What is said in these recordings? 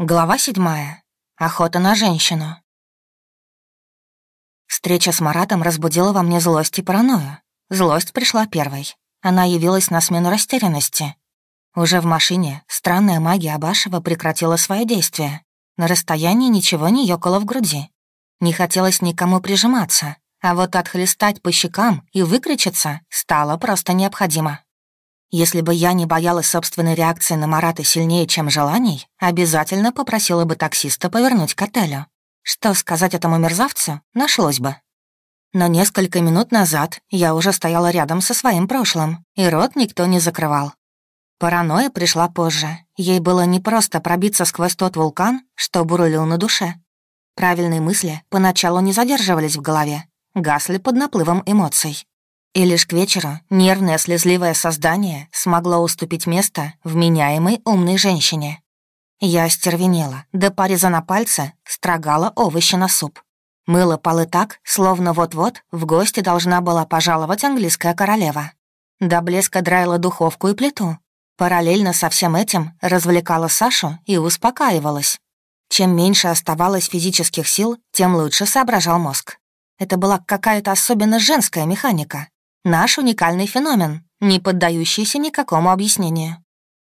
Глава седьмая. Охота на женщину. Встреча с Маратом разбудила во мне злость и паранойю. Злость пришла первой. Она явилась на смену растерянности. Уже в машине странная магия Абашева прекратила свое действие. На расстоянии ничего не ёкало в груди. Не хотелось никому прижиматься, а вот отхлестать по щекам и выкричиться стало просто необходимо. Если бы я не боялась собственной реакции на Марата сильнее, чем желаний, обязательно попросила бы таксиста повернуть к отелю. Что сказать этому мерзавцу, нашлось бы. Но несколько минут назад я уже стояла рядом со своим прошлым, и рот никто не закрывал. Паранойя пришла позже. Ей было не просто пробиться сквозь тот вулкан, что бурлил на душе. Правильные мысли поначалу не задерживались в голове, гасли под наплывом эмоций. И лишь к вечеру нервное слезливое создание смогло уступить место вменяемой умной женщине. Я остервенела, до пореза на пальце строгала овощи на суп. Мыла полы так, словно вот-вот в гости должна была пожаловать английская королева. До блеска драила духовку и плиту. Параллельно со всем этим развлекала Сашу и успокаивалась. Чем меньше оставалось физических сил, тем лучше соображал мозг. Это была какая-то особенно женская механика. Наш уникальный феномен, не поддающийся никакому объяснению.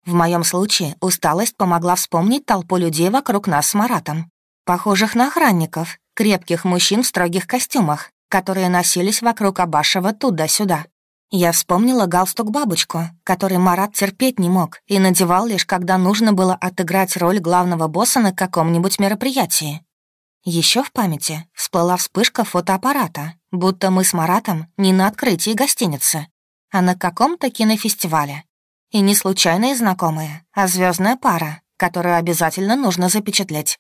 В моем случае усталость помогла вспомнить толпу людей вокруг нас с Маратом, похожих на охранников, крепких мужчин в строгих костюмах, которые носились вокруг Абашева туда-сюда. Я вспомнила галстук-бабочку, который Марат терпеть не мог и надевал лишь, когда нужно было отыграть роль главного босса на каком-нибудь мероприятии. Еще в памяти всплыла вспышка фотоаппарата, будто мы с Маратом не на открытии гостиницы, а на каком-то кинофестивале. И не случайные знакомые, а звездная пара, которую обязательно нужно запечатлеть.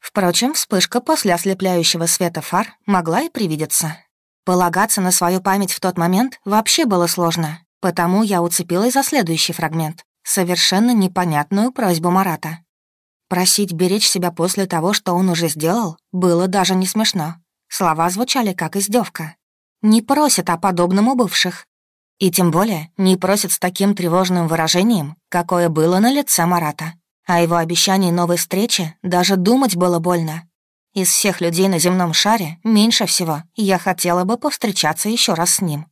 Впрочем, вспышка после ослепляющего света фар могла и привидеться. Полагаться на свою память в тот момент вообще было сложно, потому я уцепилась за следующий фрагмент, совершенно непонятную просьбу Марата. Просить беречь себя после того, что он уже сделал, было даже не смешно. Слова звучали как издевка. Не просит о подобном у бывших. И тем более не просит с таким тревожным выражением, какое было на лице Марата. О его обещании новой встречи даже думать было больно. Из всех людей на земном шаре меньше всего я хотела бы повстречаться еще раз с ним.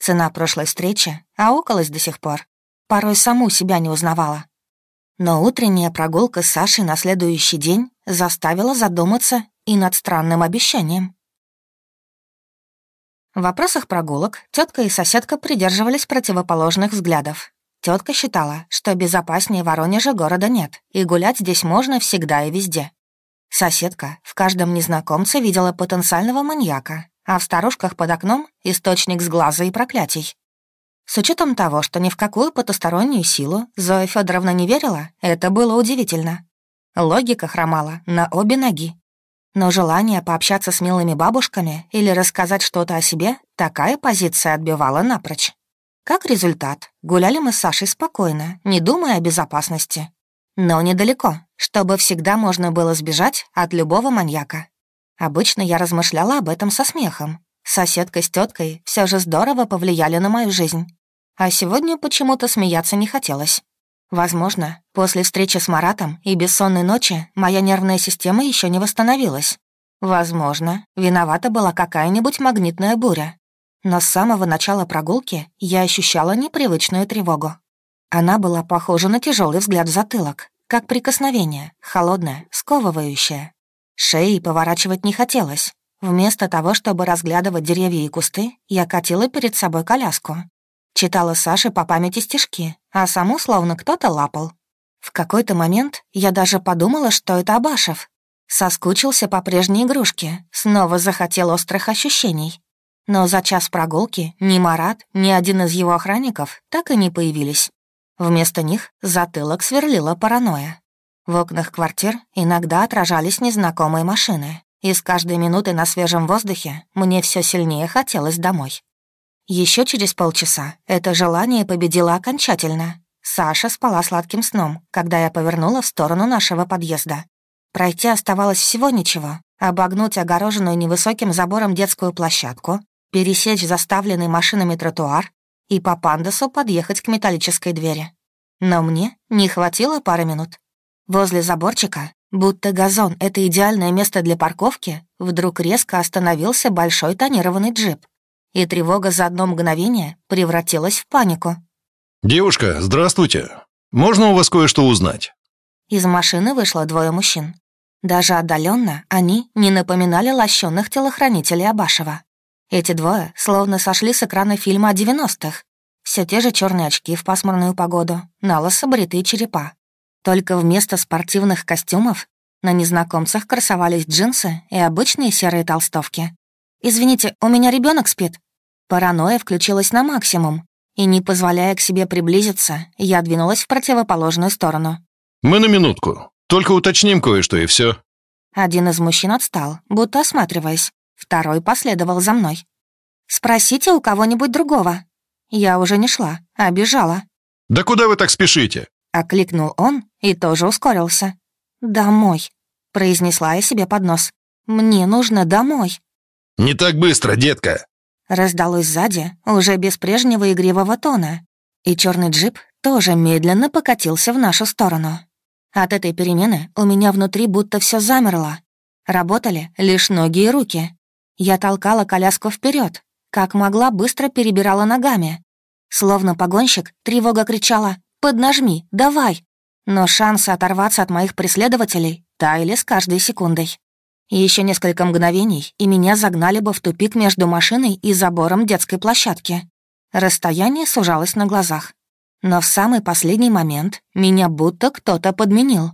Цена прошлой встречи, а околось до сих пор. Порой саму себя не узнавала. Но утренняя прогулка с Сашей на следующий день заставила задуматься и над странным обещанием. В вопросах прогулок тетка и соседка придерживались противоположных взглядов. Тетка считала, что безопаснее Воронежа города нет, и гулять здесь можно всегда и везде. Соседка в каждом незнакомце видела потенциального маньяка, а в старушках под окном — источник сглаза и проклятий. С учетом того, что ни в какую потустороннюю силу Зоя Федоровна не верила, это было удивительно. Логика хромала на обе ноги. Но желание пообщаться с милыми бабушками или рассказать что-то о себе такая позиция отбивала напрочь. Как результат, гуляли мы с Сашей спокойно, не думая о безопасности. Но недалеко, чтобы всегда можно было сбежать от любого маньяка. Обычно я размышляла об этом со смехом. Соседка с теткой все же здорово повлияли на мою жизнь. А сегодня почему-то смеяться не хотелось. Возможно, после встречи с Маратом и бессонной ночи моя нервная система еще не восстановилась. Возможно, виновата была какая-нибудь магнитная буря. Но с самого начала прогулки я ощущала непривычную тревогу. Она была похожа на тяжелый взгляд в затылок, как прикосновение, холодное, сковывающее. Шеи поворачивать не хотелось. Вместо того, чтобы разглядывать деревья и кусты, я катила перед собой коляску, Читала Саше по памяти стишки, а саму словно кто-то лапал. В какой-то момент я даже подумала, что это Абашев. Соскучился по прежней игрушке, снова захотел острых ощущений. Но за час прогулки ни Марат, ни один из его охранников так и не появились. Вместо них затылок сверлила паранойя. В окнах квартир иногда отражались незнакомые машины, и с каждой минутой на свежем воздухе мне все сильнее хотелось домой. Еще через полчаса это желание победило окончательно. Саша спала сладким сном, когда я повернула в сторону нашего подъезда. Пройти оставалось всего ничего. Обогнуть огороженную невысоким забором детскую площадку, пересечь заставленный машинами тротуар и по пандасу подъехать к металлической двери. Но мне не хватило пары минут. Возле заборчика, будто газон — это идеальное место для парковки, вдруг резко остановился большой тонированный джип. И тревога за одно мгновение превратилась в панику. «Девушка, здравствуйте. Можно у вас кое-что узнать?» Из машины вышло двое мужчин. Даже отдаленно они не напоминали лощенных телохранителей Абашева. Эти двое словно сошли с экрана фильма о 90-х. Все те же черные очки в пасмурную погоду, налысо бритые черепа. Только вместо спортивных костюмов на незнакомцах красовались джинсы и обычные серые толстовки. «Извините, у меня ребенок спит». Паранойя включилась на максимум, и, не позволяя к себе приблизиться, я двинулась в противоположную сторону. «Мы на минутку. Только уточним кое-что, и все. Один из мужчин отстал, будто осматриваясь. Второй последовал за мной. «Спросите у кого-нибудь другого». Я уже не шла, а бежала. «Да куда вы так спешите?» Окликнул он и тоже ускорился. «Домой», — произнесла я себе под нос. «Мне нужно домой». «Не так быстро, детка!» Раздалось сзади, уже без прежнего игривого тона. И черный джип тоже медленно покатился в нашу сторону. От этой перемены у меня внутри будто все замерло. Работали лишь ноги и руки. Я толкала коляску вперед, как могла, быстро перебирала ногами. Словно погонщик, тревога кричала «Поднажми, давай!» Но шансы оторваться от моих преследователей таяли с каждой секундой. Еще несколько мгновений, и меня загнали бы в тупик между машиной и забором детской площадки. Расстояние сужалось на глазах. Но в самый последний момент меня будто кто-то подменил.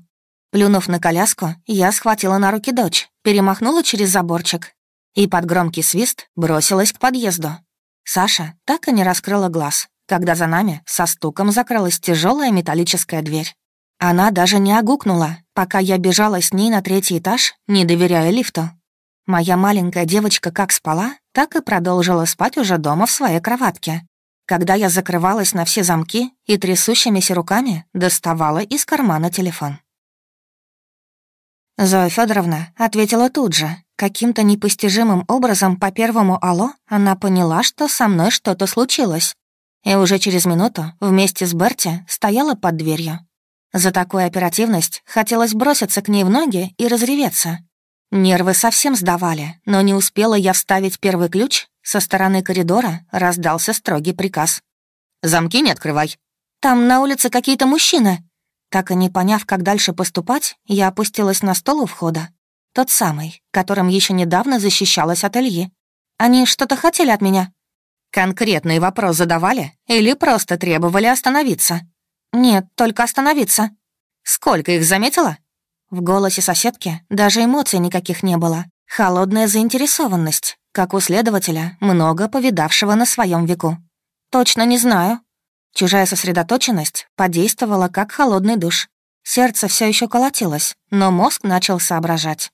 Плюнув на коляску, я схватила на руки дочь, перемахнула через заборчик и под громкий свист бросилась к подъезду. Саша так и не раскрыла глаз, когда за нами со стуком закрылась тяжелая металлическая дверь. Она даже не огукнула, пока я бежала с ней на третий этаж, не доверяя лифту. Моя маленькая девочка как спала, так и продолжила спать уже дома в своей кроватке, когда я закрывалась на все замки и трясущимися руками доставала из кармана телефон. Зоя Федоровна ответила тут же. Каким-то непостижимым образом по первому «Алло» она поняла, что со мной что-то случилось. И уже через минуту вместе с Берти стояла под дверью. За такую оперативность хотелось броситься к ней в ноги и разреветься. Нервы совсем сдавали, но не успела я вставить первый ключ, со стороны коридора раздался строгий приказ. «Замки не открывай». «Там на улице какие-то мужчины». Так и не поняв, как дальше поступать, я опустилась на стол у входа. Тот самый, которым еще недавно защищалась от Ильи. Они что-то хотели от меня? Конкретный вопрос задавали или просто требовали остановиться? Нет, только остановиться. Сколько их заметила? В голосе соседки даже эмоций никаких не было. Холодная заинтересованность, как у следователя, много повидавшего на своем веку. Точно не знаю. Чужая сосредоточенность подействовала как холодный душ. Сердце все еще колотилось, но мозг начал соображать.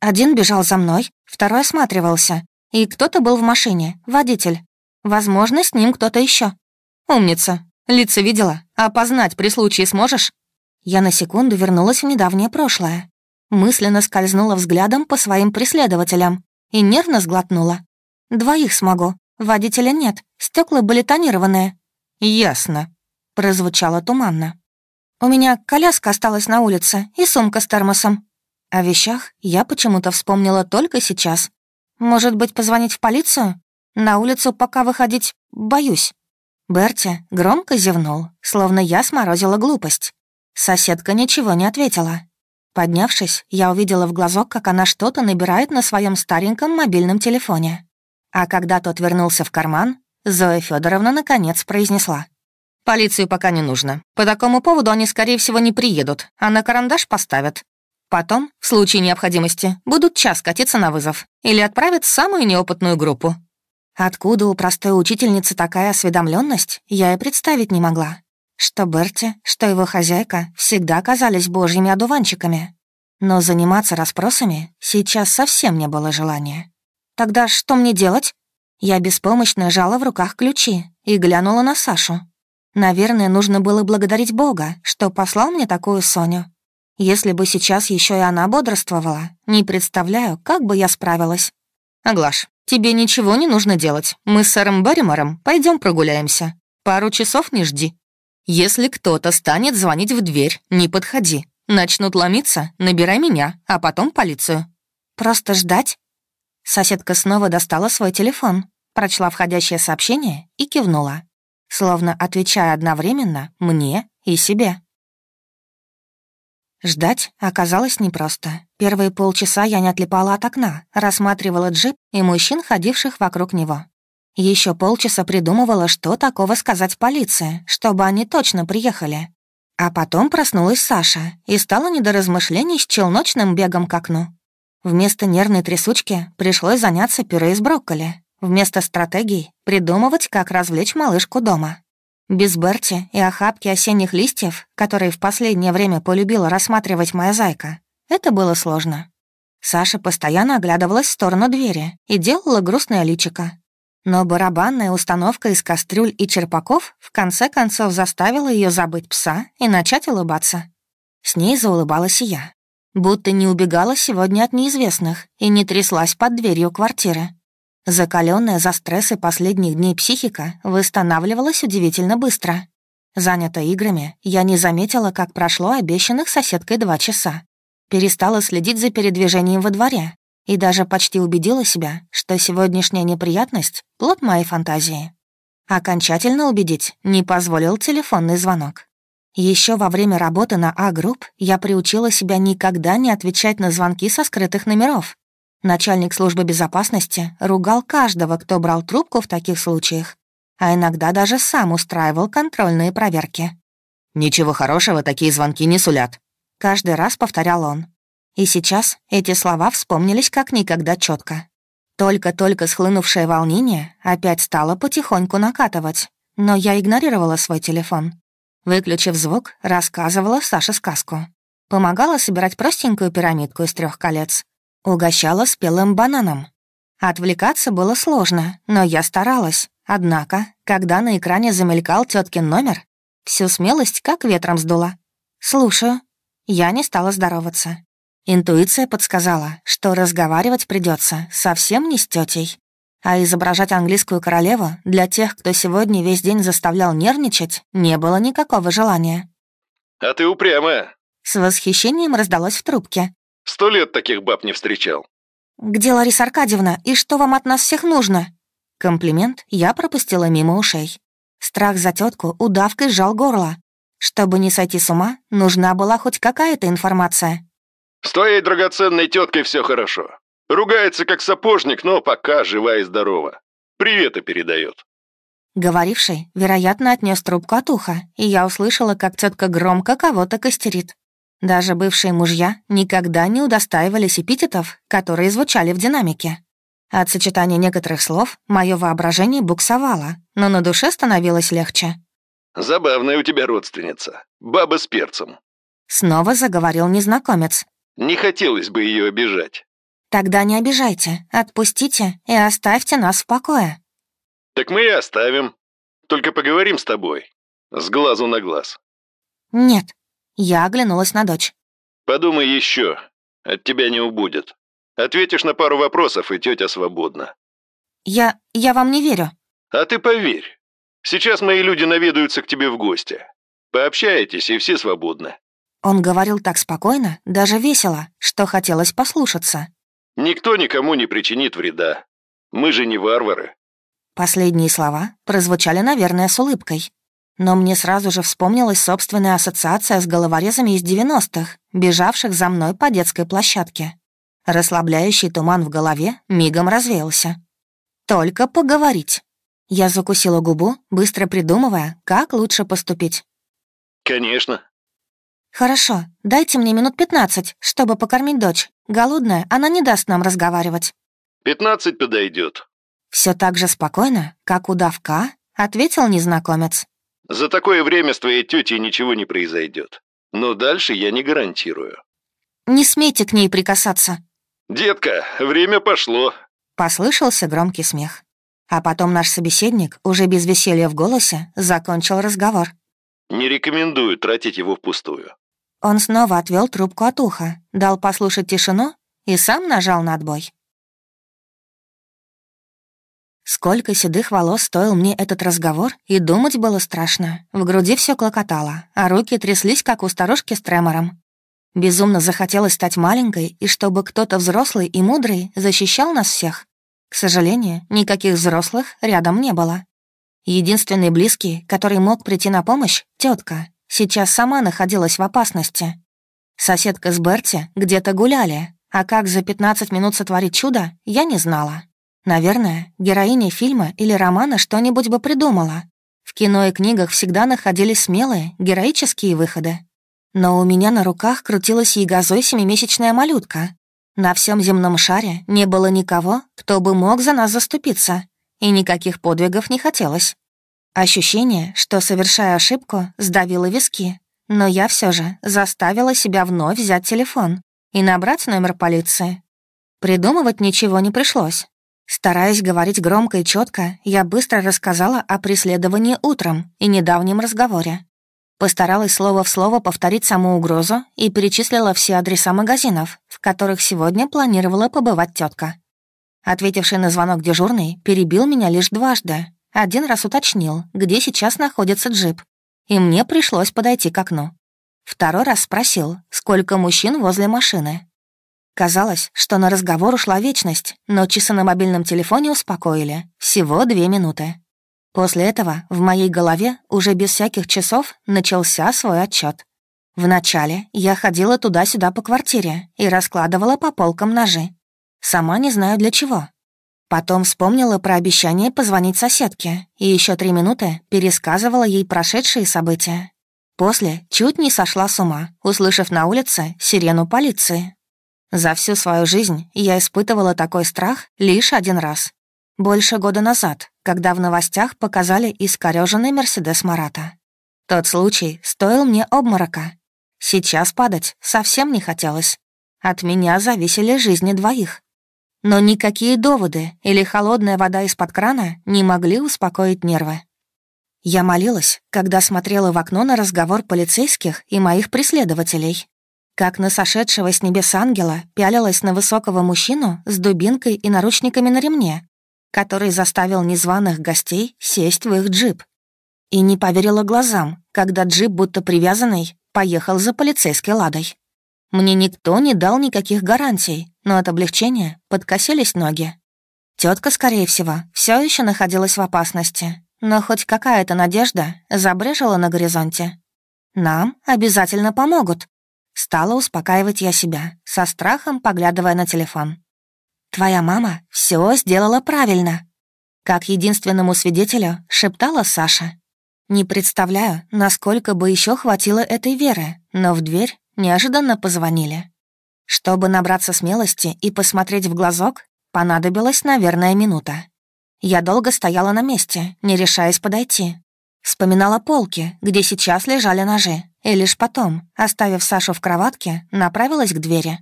Один бежал за мной, второй осматривался, и кто-то был в машине, водитель. Возможно, с ним кто-то еще. Умница. Лица видела? Опознать при случае сможешь? Я на секунду вернулась в недавнее прошлое. Мысленно скользнула взглядом по своим преследователям и нервно сглотнула. «Двоих смогу. Водителя нет. Стекла были тонированные». «Ясно», — прозвучало туманно. «У меня коляска осталась на улице и сумка с термосом». О вещах я почему-то вспомнила только сейчас. «Может быть, позвонить в полицию? На улицу пока выходить боюсь». Берти громко зевнул, словно я сморозила глупость. Соседка ничего не ответила, Поднявшись, я увидела в глазок, как она что-то набирает на своем стареньком мобильном телефоне. А когда тот вернулся в карман, Зоя Федоровна наконец произнесла. «Полицию пока не нужно. По такому поводу они, скорее всего, не приедут, а на карандаш поставят. Потом, в случае необходимости, будут час катиться на вызов или отправят самую неопытную группу». Откуда у простой учительницы такая осведомленность, я и представить не могла. Что Берти, что его хозяйка всегда казались божьими одуванчиками. Но заниматься расспросами сейчас совсем не было желания. «Тогда что мне делать?» Я беспомощно жала в руках ключи и глянула на Сашу. Наверное, нужно было благодарить Бога, что послал мне такую Соню. Если бы сейчас еще и она бодрствовала, не представляю, как бы я справилась. «Аглаш, тебе ничего не нужно делать. Мы с сэром Барримором пойдем прогуляемся. Пару часов не жди». Если кто-то станет звонить в дверь, не подходи. Начнут ломиться, набирай меня, а потом полицию». «Просто ждать?» Соседка снова достала свой телефон, прочла входящее сообщение и кивнула, словно отвечая одновременно мне и себе. Ждать оказалось непросто. Первые полчаса я не отлипала от окна, рассматривала джип и мужчин, ходивших вокруг него. Еще полчаса придумывала, что такого сказать полиции, чтобы они точно приехали. А потом проснулась Саша и стала не до размышлений с челночным бегом к окну. Вместо нервной трясучки пришлось заняться пюре из брокколи. Вместо стратегий — придумывать, как развлечь малышку дома. Без Берти и охапки осенних листьев, которые в последнее время полюбила рассматривать моя зайка, это было сложно. Саша постоянно оглядывалась в сторону двери и делала грустное личико, но барабанная установка из кастрюль и черпаков в конце концов заставила ее забыть пса и начать улыбаться. С ней заулыбалась и я. Будто не убегала сегодня от неизвестных и не тряслась под дверью квартиры. Закаленная за стрессы последних дней психика восстанавливалась удивительно быстро. Занята играми, я не заметила, как прошло обещанных соседкой два часа. Перестала следить за передвижением во дворе, и даже почти убедила себя, что сегодняшняя неприятность — плод моей фантазии. Окончательно убедить не позволил телефонный звонок. Еще во время работы на А-групп я приучила себя никогда не отвечать на звонки со скрытых номеров. Начальник службы безопасности ругал каждого, кто брал трубку в таких случаях, а иногда даже сам устраивал контрольные проверки. «Ничего хорошего такие звонки не сулят», — каждый раз повторял он. И сейчас эти слова вспомнились как никогда четко. Только-только схлынувшее волнение опять стало потихоньку накатывать, но я игнорировала свой телефон. Выключив звук, рассказывала Саше сказку. Помогала собирать простенькую пирамидку из трех колец. Угощала спелым бананом. Отвлекаться было сложно, но я старалась. Однако, когда на экране замелькал теткин номер, всю смелость как ветром сдуло. «Слушаю». Я не стала здороваться. Интуиция подсказала, что разговаривать придется совсем не с тетей, а изображать английскую королеву для тех, кто сегодня весь день заставлял нервничать, не было никакого желания. «А ты упрямая!» С восхищением раздалось в трубке. «Сто лет таких баб не встречал». «Где Лариса Аркадьевна? И что вам от нас всех нужно?» Комплимент я пропустила мимо ушей. Страх за тетку удавкой сжал горло. Чтобы не сойти с ума, нужна была хоть какая-то информация. С твоей драгоценной теткой все хорошо. Ругается как сапожник, но пока жива и здорова. Приветы передает. Говоривший, вероятно, отнес трубку от уха, и я услышала, как тетка громко кого-то костерит. Даже бывшие мужья никогда не удостаивались эпитетов, которые звучали в динамике. От сочетания некоторых слов мое воображение буксовало, но на душе становилось легче. «Забавная у тебя родственница. Баба с перцем». Снова заговорил незнакомец, не хотелось бы ее обижать. Тогда не обижайте, отпустите и оставьте нас в покое. Так мы и оставим. Только поговорим с тобой. С глазу на глаз. Нет. Я оглянулась на дочь. Подумай еще. От тебя не убудет. Ответишь на пару вопросов, и тетя свободна. Я... я вам не верю. А ты поверь. Сейчас мои люди наведаются к тебе в гости. Пообщаетесь, и все свободны. Он говорил так спокойно, даже весело, что хотелось послушаться. «Никто никому не причинит вреда. Мы же не варвары». Последние слова прозвучали, наверное, с улыбкой. Но мне сразу же вспомнилась собственная ассоциация с головорезами из 90-х, бежавших за мной по детской площадке. Расслабляющий туман в голове мигом развеялся. «Только поговорить». Я закусила губу, быстро придумывая, как лучше поступить. «Конечно», «Хорошо, дайте мне минут пятнадцать, чтобы покормить дочь. Голодная, она не даст нам разговаривать». «Пятнадцать подойдет. Все так же спокойно, как удавка, ответил незнакомец. «За такое время с твоей тетей ничего не произойдет. Но дальше я не гарантирую». «Не смейте к ней прикасаться». «Детка, время пошло», — послышался громкий смех. А потом наш собеседник, уже без веселья в голосе, закончил разговор. «Не рекомендую тратить его впустую. Он снова отвел трубку от уха, дал послушать тишину и сам нажал на отбой. Сколько седых волос стоил мне этот разговор, и думать было страшно. В груди все клокотало, а руки тряслись, как у старушки с тремором. Безумно захотелось стать маленькой, и чтобы кто-то взрослый и мудрый защищал нас всех. К сожалению, никаких взрослых рядом не было. Единственный близкий, который мог прийти на помощь, тетка, сейчас сама находилась в опасности. Соседка с Берти где-то гуляли, а как за 15 минут сотворить чудо, я не знала. Наверное, героиня фильма или романа что-нибудь бы придумала. В кино и книгах всегда находились смелые, героические выходы. Но у меня на руках крутилась ягозой семимесячная малютка. На всем земном шаре не было никого, кто бы мог за нас заступиться, и никаких подвигов не хотелось. Ощущение, что, совершая ошибку, сдавило виски, но я все же заставила себя вновь взять телефон и набрать номер полиции. Придумывать ничего не пришлось. Стараясь говорить громко и четко, я быстро рассказала о преследовании утром и недавнем разговоре. Постаралась слово в слово повторить саму угрозу и перечислила все адреса магазинов, в которых сегодня планировала побывать тетка. Ответивший на звонок дежурный перебил меня лишь дважды. Один раз уточнил, где сейчас находится джип, и мне пришлось подойти к окну. Второй раз спросил, сколько мужчин возле машины. Казалось, что на разговор ушла вечность, но часы на мобильном телефоне успокоили. Всего две минуты. После этого в моей голове уже без всяких часов начался свой отчет. Вначале я ходила туда-сюда по квартире и раскладывала по полкам ножи. Сама не знаю для чего. Потом вспомнила про обещание позвонить соседке и еще три минуты пересказывала ей прошедшие события. После чуть не сошла с ума, услышав на улице сирену полиции. За всю свою жизнь я испытывала такой страх лишь один раз. Больше года назад, когда в новостях показали искорёженный Мерседес Марата. Тот случай стоил мне обморока. Сейчас падать совсем не хотелось. От меня зависели жизни двоих. Но никакие доводы или холодная вода из-под крана не могли успокоить нервы. Я молилась, когда смотрела в окно на разговор полицейских и моих преследователей. Как на сошедшего с небес ангела пялилась на высокого мужчину с дубинкой и наручниками на ремне, который заставил незваных гостей сесть в их джип. И не поверила глазам, когда джип, будто привязанный, поехал за полицейской ладой. Мне никто не дал никаких гарантий, но от облегчения подкосились ноги. Тетка, скорее всего, все еще находилась в опасности, но хоть какая-то надежда забрежила на горизонте. Нам обязательно помогут. Стала успокаивать я себя, со страхом поглядывая на телефон. «Твоя мама все сделала правильно», как единственному свидетелю шептала Саша. Не представляю, насколько бы еще хватило этой веры, но в дверь неожиданно позвонили. Чтобы набраться смелости и посмотреть в глазок, понадобилась, наверное, минута. Я долго стояла на месте, не решаясь подойти. Вспоминала полки, где сейчас лежали ножи, и лишь потом, оставив Сашу в кроватке, направилась к двери.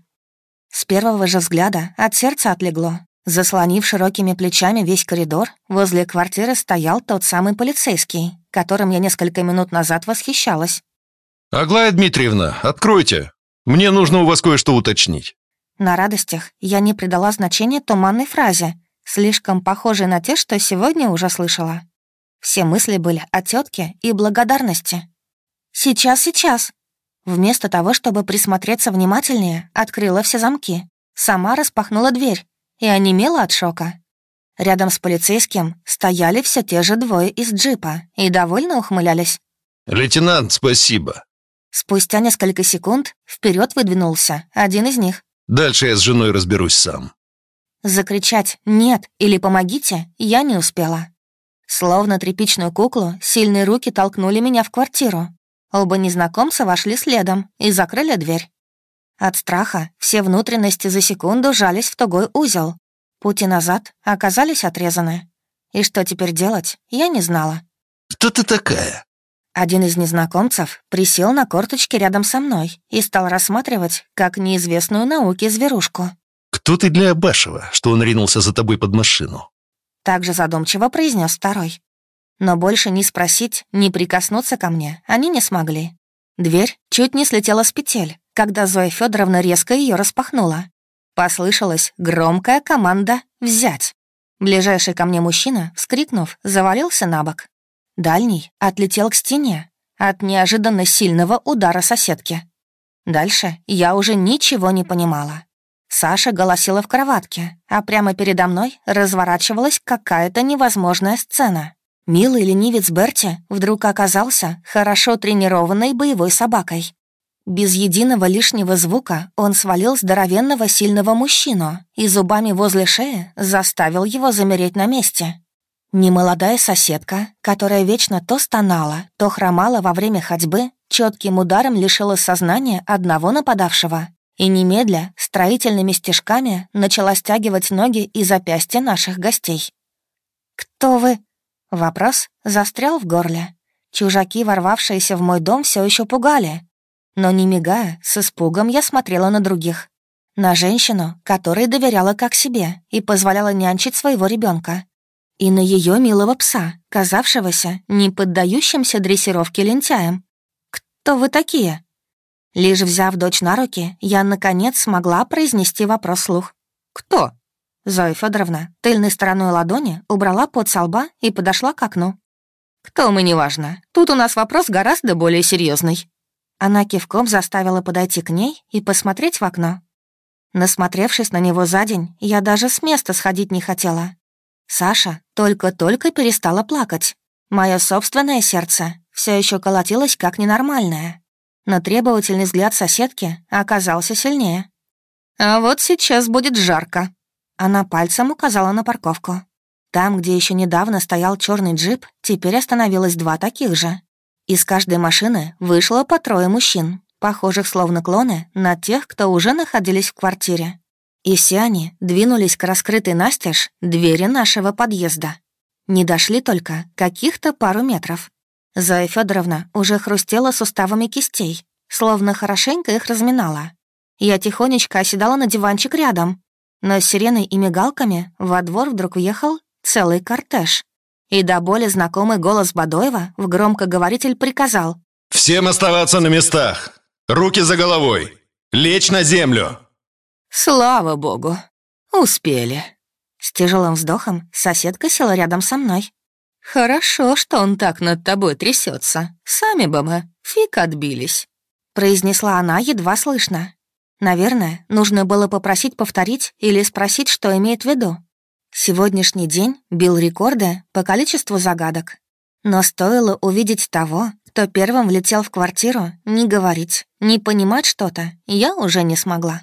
С первого же взгляда от сердца отлегло. Заслонив широкими плечами весь коридор, возле квартиры стоял тот самый полицейский, которым я несколько минут назад восхищалась. «Аглая Дмитриевна, откройте! Мне нужно у вас кое-что уточнить». На радостях я не придала значения туманной фразе, слишком похожей на те, что сегодня уже слышала. Все мысли были о тетке и благодарности. «Сейчас, сейчас!» Вместо того, чтобы присмотреться внимательнее, открыла все замки. Сама распахнула дверь и онемела от шока. Рядом с полицейским стояли все те же двое из джипа и довольно ухмылялись. «Лейтенант, спасибо. Спустя несколько секунд вперед выдвинулся один из них. «Дальше я с женой разберусь сам». Закричать «нет» или «помогите» я не успела. Словно тряпичную куклу, сильные руки толкнули меня в квартиру. Оба незнакомца вошли следом и закрыли дверь. От страха все внутренности за секунду жались в тугой узел. Пути назад оказались отрезаны. И что теперь делать, я не знала. «Кто ты такая?» Один из незнакомцев присел на корточки рядом со мной и стал рассматривать как неизвестную науке зверушку. «Кто ты для Абашева, что он ринулся за тобой под машину?» Также задумчиво произнес второй. Но больше ни спросить, ни прикоснуться ко мне они не смогли. Дверь чуть не слетела с петель, когда Зоя Федоровна резко ее распахнула. Послышалась громкая команда «Взять!». Ближайший ко мне мужчина, вскрикнув, завалился на бок. Дальний отлетел к стене от неожиданно сильного удара соседки. Дальше я уже ничего не понимала. Саша голосила в кроватке, а прямо передо мной разворачивалась какая-то невозможная сцена. Милый ленивец Берти вдруг оказался хорошо тренированной боевой собакой. Без единого лишнего звука он свалил здоровенного сильного мужчину и зубами возле шеи заставил его замереть на месте. Немолодая соседка, которая вечно то стонала, то хромала во время ходьбы, четким ударом лишила сознания одного нападавшего и немедля строительными стежками начала стягивать ноги и запястья наших гостей. «Кто вы?» Вопрос застрял в горле. Чужаки, ворвавшиеся в мой дом, все еще пугали. Но не мигая, с испугом я смотрела на других. На женщину, которой доверяла как себе и позволяла нянчить своего ребенка, И на ее милого пса, казавшегося не поддающимся дрессировке лентяем. «Кто вы такие?» Лишь взяв дочь на руки, я, наконец, смогла произнести вопрос слух. «Кто?» Зоя Федоровна тыльной стороной ладони убрала под со лба и подошла к окну. «Кто мы, неважно. Тут у нас вопрос гораздо более серьезный. Она кивком заставила подойти к ней и посмотреть в окно. Насмотревшись на него за день, я даже с места сходить не хотела. Саша только-только перестала плакать. Мое собственное сердце все еще колотилось как ненормальное но требовательный взгляд соседки оказался сильнее. «А вот сейчас будет жарко». Она пальцем указала на парковку. Там, где еще недавно стоял черный джип, теперь остановилось два таких же. Из каждой машины вышло по трое мужчин, похожих словно клоны на тех, кто уже находились в квартире. И все они двинулись к раскрытой настежь двери нашего подъезда. Не дошли только каких-то пару метров, Зоя Федоровна уже хрустела суставами кистей, словно хорошенько их разминала. Я тихонечко оседала на диванчик рядом, но с сиреной и мигалками во двор вдруг въехал целый кортеж. И до боли знакомый голос Бадоева в громкоговоритель приказал. «Всем оставаться на местах! Руки за головой! Лечь на землю!» «Слава богу! Успели!» С тяжелым вздохом соседка села рядом со мной. «Хорошо, что он так над тобой трясется. Сами бы мы фиг отбились», — произнесла она едва слышно. Наверное, нужно было попросить повторить или спросить, что имеет в виду. Сегодняшний день бил рекорды по количеству загадок. Но стоило увидеть того, кто первым влетел в квартиру, не говорить, не понимать что-то, я уже не смогла.